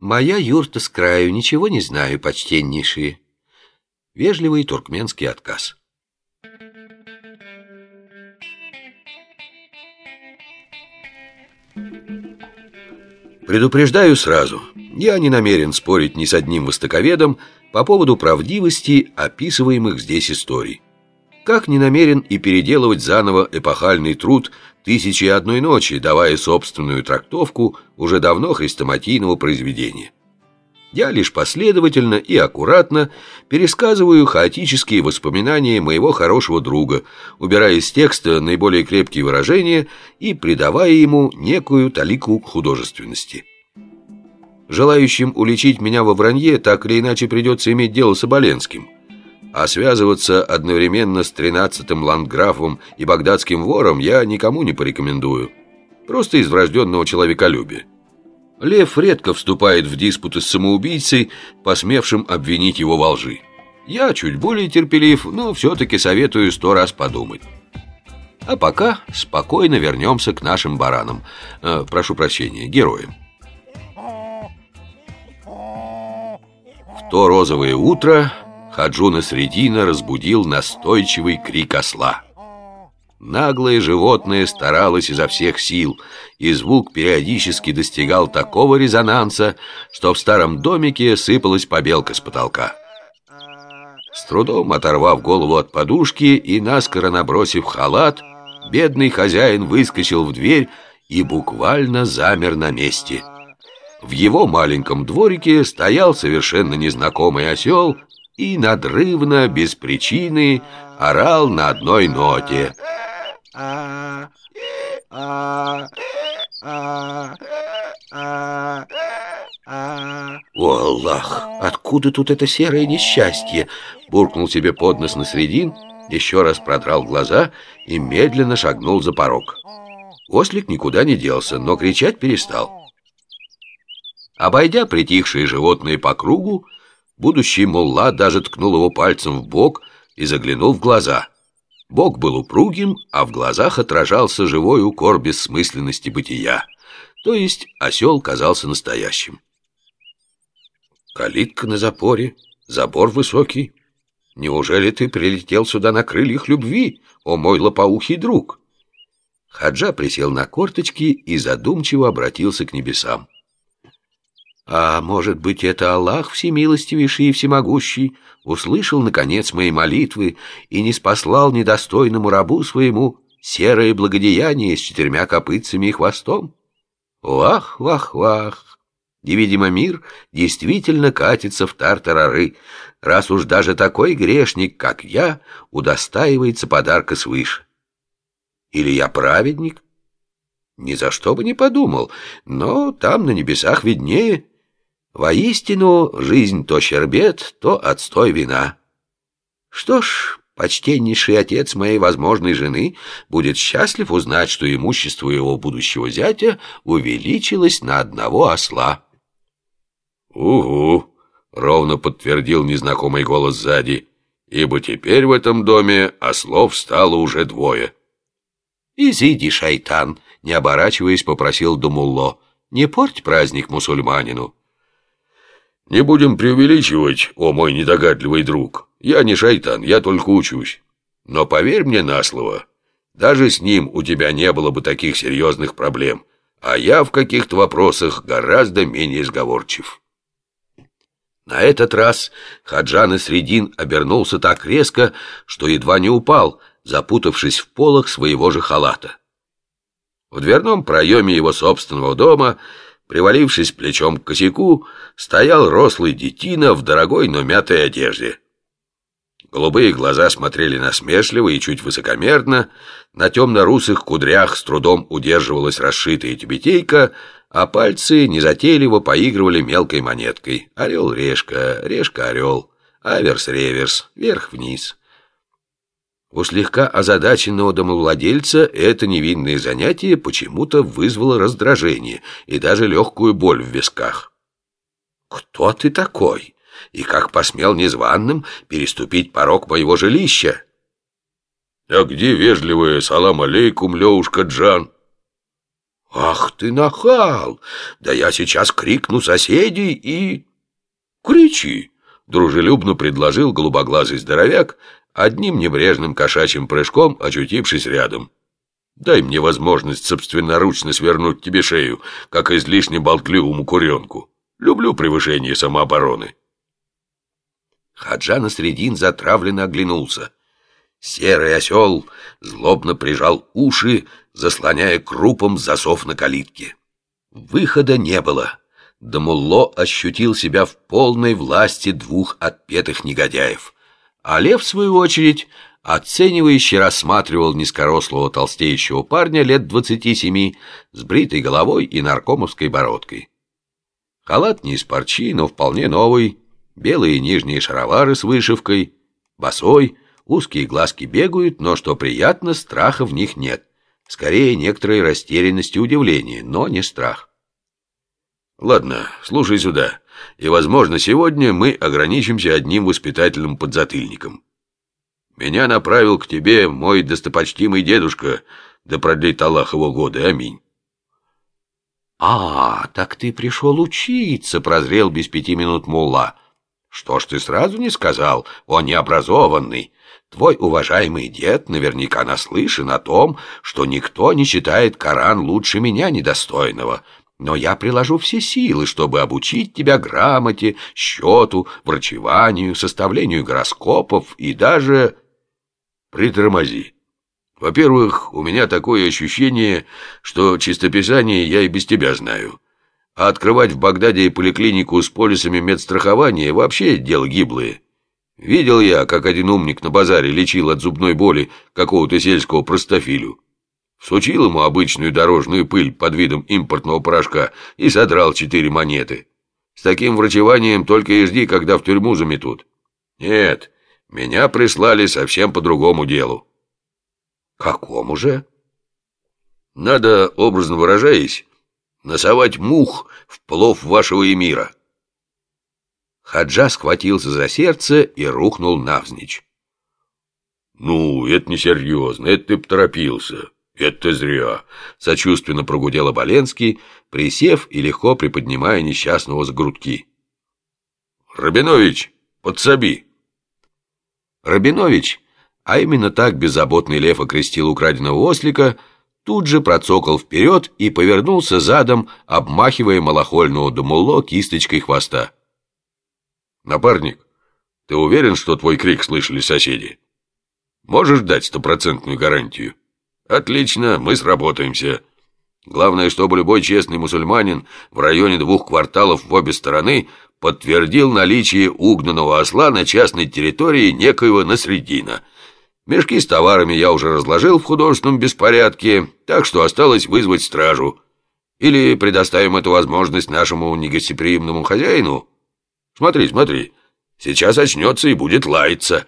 Моя юрта с краю, ничего не знаю, почтеннейшие. Вежливый туркменский отказ. Предупреждаю сразу, я не намерен спорить ни с одним востоковедом по поводу правдивости описываемых здесь историй. Как не намерен и переделывать заново эпохальный труд «Тысячи и одной ночи», давая собственную трактовку уже давно хрестоматийного произведения. Я лишь последовательно и аккуратно пересказываю хаотические воспоминания моего хорошего друга, убирая из текста наиболее крепкие выражения и придавая ему некую талику художественности. Желающим уличить меня во вранье так или иначе придется иметь дело с Оболенским, а связываться одновременно с тринадцатым ландграфом и багдадским вором я никому не порекомендую, просто из врожденного человеколюбия. Лев редко вступает в диспуты с самоубийцей, посмевшим обвинить его во лжи. Я чуть более терпелив, но все-таки советую сто раз подумать. А пока спокойно вернемся к нашим баранам. Э, прошу прощения, героям. В то розовое утро Хаджуна Средина разбудил настойчивый крик осла. Наглое животное старалось изо всех сил, и звук периодически достигал такого резонанса, что в старом домике сыпалась побелка с потолка. С трудом оторвав голову от подушки и наскоро набросив халат, бедный хозяин выскочил в дверь и буквально замер на месте. В его маленьком дворике стоял совершенно незнакомый осел и надрывно, без причины, орал на одной ноте – а, а. О, Аллах, откуда тут это серое несчастье? Буркнул себе под нос на средин, еще раз продрал глаза и медленно шагнул за порог. Ослик никуда не делся, но кричать перестал. Обойдя притихшие животные по кругу, будущий мулла даже ткнул его пальцем в бок и заглянул в глаза — Бог был упругим, а в глазах отражался живой укор бессмысленности бытия. То есть осел казался настоящим. Калитка на запоре, забор высокий. Неужели ты прилетел сюда на крыльях любви, о мой лопоухий друг? Хаджа присел на корточки и задумчиво обратился к небесам. А может быть, это Аллах всемилостивейший и всемогущий услышал, наконец, мои молитвы и не спаслал недостойному рабу своему серое благодеяние с четырьмя копытцами и хвостом? Вах, вах, вах! Невидимо мир действительно катится в тартарары, раз уж даже такой грешник, как я, удостаивается подарка свыше. Или я праведник? Ни за что бы не подумал, но там на небесах виднее — Воистину, жизнь то щербет, то отстой вина. Что ж, почтеннейший отец моей возможной жены будет счастлив узнать, что имущество его будущего зятя увеличилось на одного осла. «Угу», — ровно подтвердил незнакомый голос сзади, «ибо теперь в этом доме ослов стало уже двое». «Изиди, шайтан», — не оборачиваясь, попросил Думулло, «не порть праздник мусульманину». Не будем преувеличивать, о мой недогадливый друг. Я не шайтан, я только учусь. Но поверь мне на слово, даже с ним у тебя не было бы таких серьезных проблем, а я в каких-то вопросах гораздо менее сговорчив. На этот раз Хаджан Средин обернулся так резко, что едва не упал, запутавшись в полах своего же халата. В дверном проеме его собственного дома Привалившись плечом к косяку, стоял рослый детина в дорогой, но мятой одежде. Голубые глаза смотрели насмешливо и чуть высокомерно, на темно-русых кудрях с трудом удерживалась расшитая тюбетейка, а пальцы незатейливо поигрывали мелкой монеткой. Орел-решка, решка-орел, аверс-реверс, вверх-вниз. У слегка озадаченного домовладельца это невинное занятие почему-то вызвало раздражение и даже легкую боль в висках. «Кто ты такой? И как посмел незваным переступить порог моего жилища?» «А где вежливая салам алейкум, Левушка Джан?» Ах ты нахал! Да я сейчас крикну соседей и... Кричи! Дружелюбно предложил голубоглазый здоровяк, одним небрежным кошачьим прыжком очутившись рядом. Дай мне возможность собственноручно свернуть тебе шею, как излишне болтливому куренку. Люблю превышение самообороны. Хаджа Насредин затравленно оглянулся. Серый осел злобно прижал уши, заслоняя крупом засов на калитке. Выхода не было. Дамулло ощутил себя в полной власти двух отпетых негодяев. А Лев, в свою очередь, оценивающе рассматривал низкорослого толстеющего парня лет двадцати семи с бритой головой и наркомовской бородкой. Халат не из парчи, но вполне новый, белые нижние шаровары с вышивкой, босой, узкие глазки бегают, но, что приятно, страха в них нет. Скорее, некоторой растерянности и удивления, но не страх. Ладно, слушай сюда, и, возможно, сегодня мы ограничимся одним воспитательным подзатыльником. Меня направил к тебе мой достопочтимый дедушка, да продлит Аллах его годы, аминь. «А, так ты пришел учиться», — прозрел без пяти минут мулла. «Что ж ты сразу не сказал, он необразованный? Твой уважаемый дед наверняка наслышан о том, что никто не считает Коран лучше меня недостойного. Но я приложу все силы, чтобы обучить тебя грамоте, счету, врачеванию, составлению гороскопов и даже...» «Притормози», во-первых, у меня такое ощущение, что чистописание я и без тебя знаю. А открывать в Багдаде поликлинику с полисами медстрахования вообще дело гиблое. Видел я, как один умник на базаре лечил от зубной боли какого-то сельского простофилю. Всучил ему обычную дорожную пыль под видом импортного порошка и содрал четыре монеты. С таким врачеванием только и жди, когда в тюрьму заметут. Нет, меня прислали совсем по другому делу. Какому же? Надо, образно выражаясь, носовать мух в плов вашего эмира. Хаджа схватился за сердце и рухнул навзничь. «Ну, это несерьезно, это ты поторопился, это зря», — сочувственно прогудел Оболенский, присев и легко приподнимая несчастного с грудки. «Рабинович, подсоби!» Рабинович а именно так беззаботный лев окрестил украденного ослика, тут же процокал вперед и повернулся задом, обмахивая малохольного Думулло кисточкой хвоста. «Напарник, ты уверен, что твой крик слышали соседи? Можешь дать стопроцентную гарантию?» «Отлично, мы сработаемся. Главное, чтобы любой честный мусульманин в районе двух кварталов в обе стороны подтвердил наличие угнанного осла на частной территории некоего Насредина – Мешки с товарами я уже разложил в художественном беспорядке, так что осталось вызвать стражу. Или предоставим эту возможность нашему негостеприимному хозяину? Смотри, смотри, сейчас очнется и будет лаяться».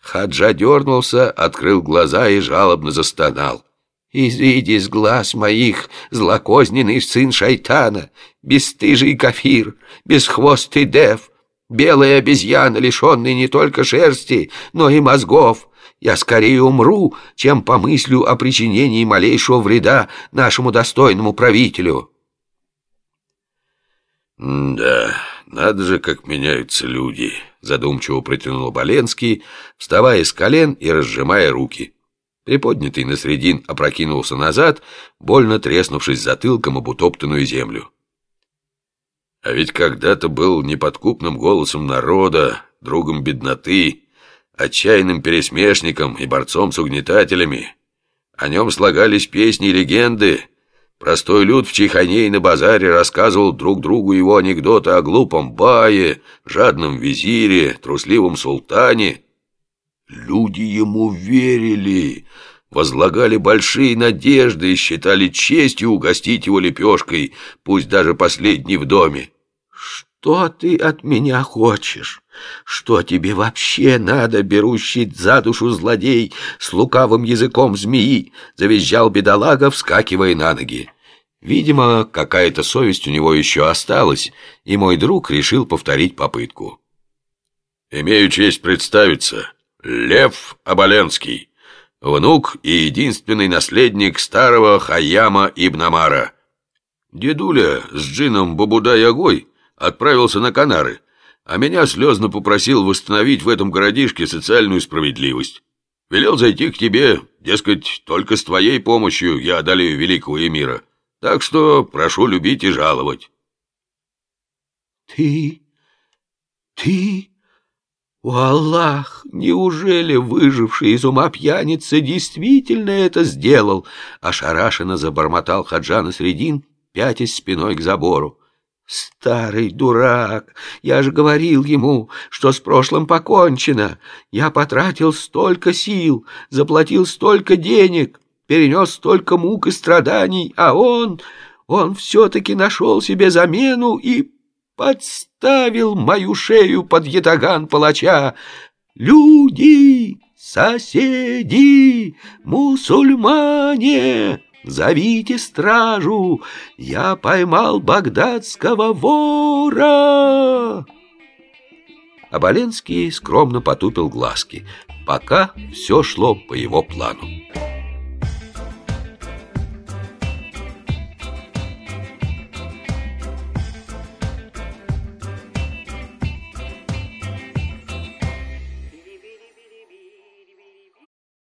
Хаджа дернулся, открыл глаза и жалобно застонал. «Изыди с глаз моих, злокозненный сын шайтана, бесстыжий кафир, бесхвостый дев, белая обезьяна, лишенный не только шерсти, но и мозгов, я скорее умру, чем помыслю о причинении малейшего вреда нашему достойному правителю». «Да, надо же, как меняются люди», — задумчиво протянул Боленский, вставая с колен и разжимая руки. Приподнятый на средин опрокинулся назад, больно треснувшись затылком об утоптанную землю. «А ведь когда-то был неподкупным голосом народа, другом бедноты» отчаянным пересмешником и борцом с угнетателями. О нем слагались песни и легенды. Простой люд в Чайхане и на базаре рассказывал друг другу его анекдоты о глупом бае, жадном визире, трусливом султане. Люди ему верили, возлагали большие надежды и считали честью угостить его лепешкой, пусть даже последней в доме. «Что ты от меня хочешь?» Что тебе вообще надо, берущий за душу злодей с лукавым языком змеи? Завизжал бедолага, вскакивая на ноги. Видимо, какая-то совесть у него еще осталась, и мой друг решил повторить попытку. «Имею честь представиться. Лев Оболенский, внук и единственный наследник старого Хайяма Ибнамара. Дедуля с джином Бабудай-Агой отправился на Канары, а меня слезно попросил восстановить в этом городишке социальную справедливость. Велел зайти к тебе, дескать, только с твоей помощью я одолею великого эмира. Так что прошу любить и жаловать. Ты... ты... О, Аллах, неужели выживший из ума пьяница действительно это сделал? Ошарашенно забормотал Хаджан Средин, пятясь спиной к забору. Старый дурак! Я же говорил ему, что с прошлым покончено. Я потратил столько сил, заплатил столько денег, перенес столько мук и страданий, а он... он все-таки нашел себе замену и подставил мою шею под ятаган палача. Люди, соседи, мусульмане! Зовите стражу! Я поймал багдадского вора!» Оболенский скромно потупил глазки, пока все шло по его плану.